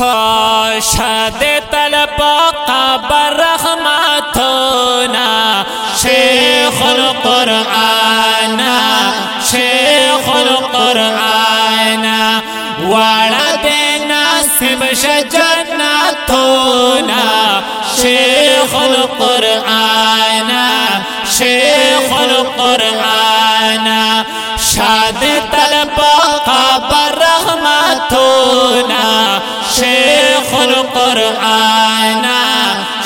شاد طلب قبر رحمتنا شیخ القرآن شیخ القرآن وعلى دینا سب شجنتنا شیخ القرآن، شیخ القرآن،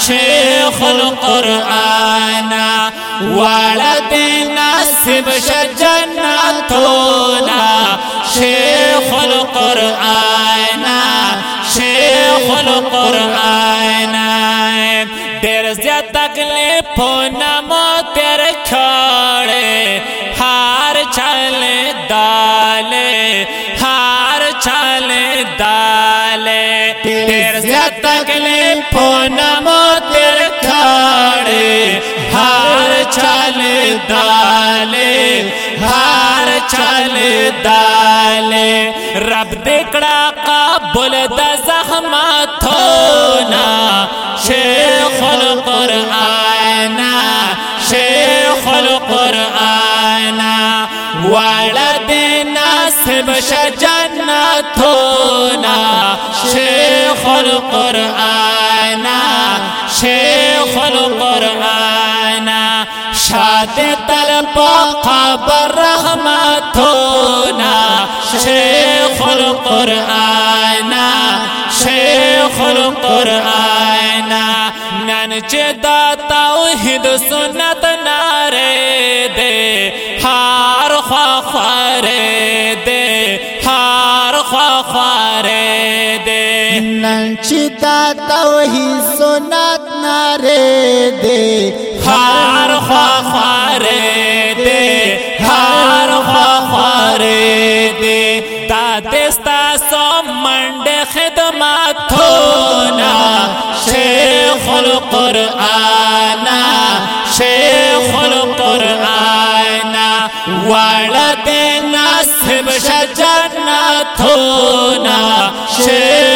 شیخ القرآن. والدین نصب شجنتنا شیخ القرآن شیخ القرآن. دیر زیاد تکلیف نمو تیر کھڑے ہار چلے دالے، ہار چلے دالے. دیر زیاد تکلیف نمو تیر کھڑے ہار چلے دالے، ہار چلے دالے۔ رب دکڑا قابل دا زخمتونا شیخ القرآن ناسب شجنتونا شیخ القرآن شیخ القرآن، شاد طلب قبر رحمتونا شیخ القرآن شیخ القرآن ننچ دا توحید سنت نارے دے، ہار خواخارے دے دے ننچ دا توحید سنت نارے دے، ہار خواخارے دے، ہار خواخارے دے۔ دا دستا سو منڈ خدمات ہونا، شیخ القرآن شیخ القرآن۔ والد نصب شجنت ہونا، شیخ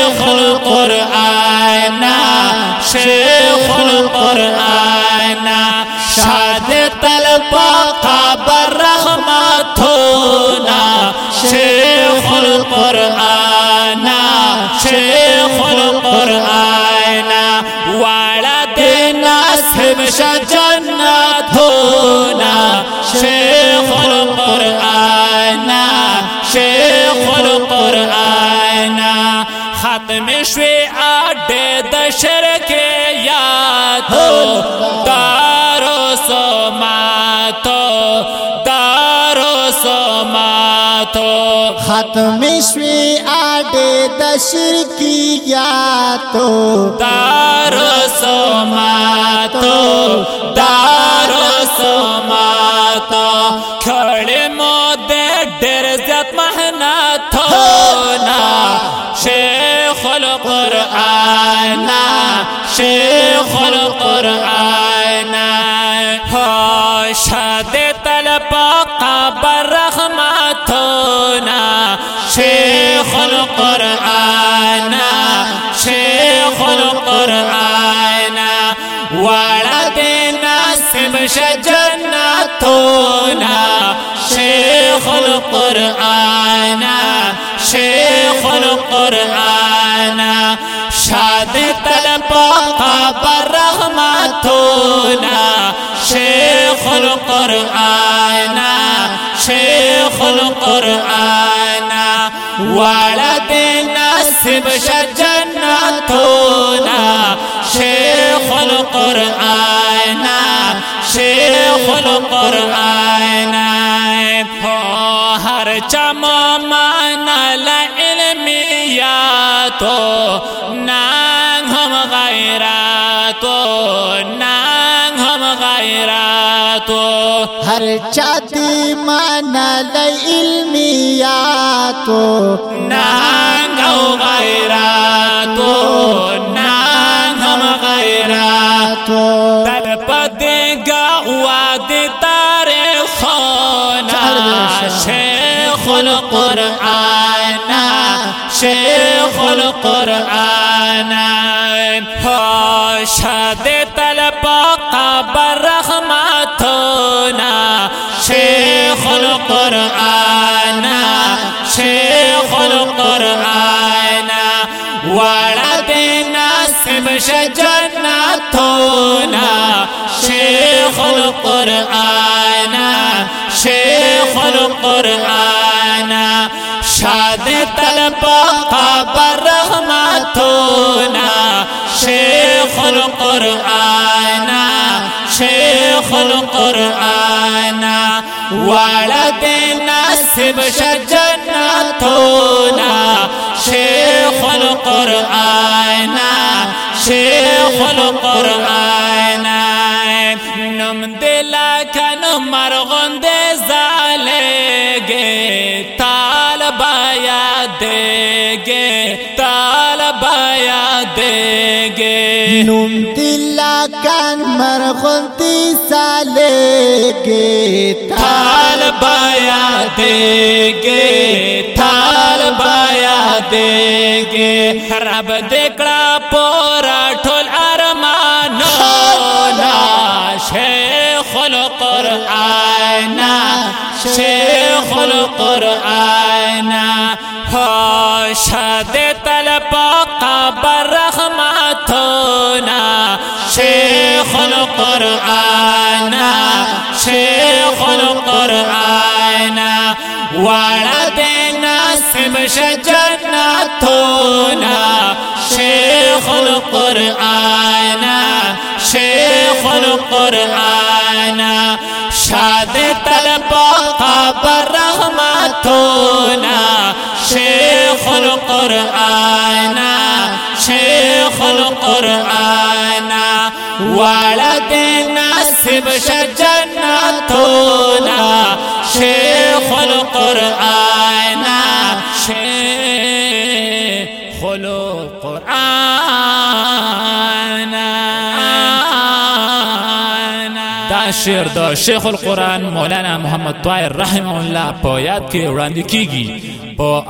ختم شوی آڈے دشر کے یا تو دارو سو ماتو دارو سو ماتو ختم شوی آڈے دشر کی یا تو دارو سو طلب قبر رحمتنا شیخ القرآن شیخ القرآن. والد نصب شجنتنا شیخ القرآن شیخ القرآن. شاد طلب قبر رحمتنا شیخ القرآن. نصیب نصب شجنتنا شیخ القرآن شیخ القرآن. ہر چم چمان علمیاتو نانگ ہم غیراتو نانگ ہم غیراتو ہر چاتی مانا علمیاتو نانگ ہم غیراتو نانگ ہم غیراتو تل پدے گا واد تارے خونا شیخ القرآن. شیخ القرآن. وڑا دینا سبش جنتنا شیخ القرآن شیخ القرآن، شاد طلب قبر رحمتنا شیخ القرآن شیخ القرآن وعد نصب شجنتنا شیخ القرآن شیخ القرآن نم دلا کن مرغن دے زالے گے تال بایا دے گے تال بایا دے گے نم دلا کان مرغنتی سالے گے، تال بایا دے گے دے گے رب دیکھا پورا ٹھول ارمان شیخ القرآن شیخ القرآن۔ شاد طلب قبر رحمتنا شیخ القرآن شیخ القرآن۔ وعد نصب شجنتنا شیخ القرآن شیخ القرآن شاد طلب قبر رحمتنا شیخ القرآن شیخ القرآن ولد نصب شجنتنا شیخ قرآن دا شعر شیخ القرآن مولانا محمد طاهر رحم الله په یاد کې وړاندې کیږي. په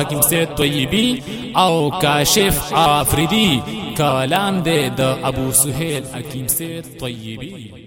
حکیم سید طیبی او کاشف افریدی کلام دی د ابو سهیل حکیم سید طیبی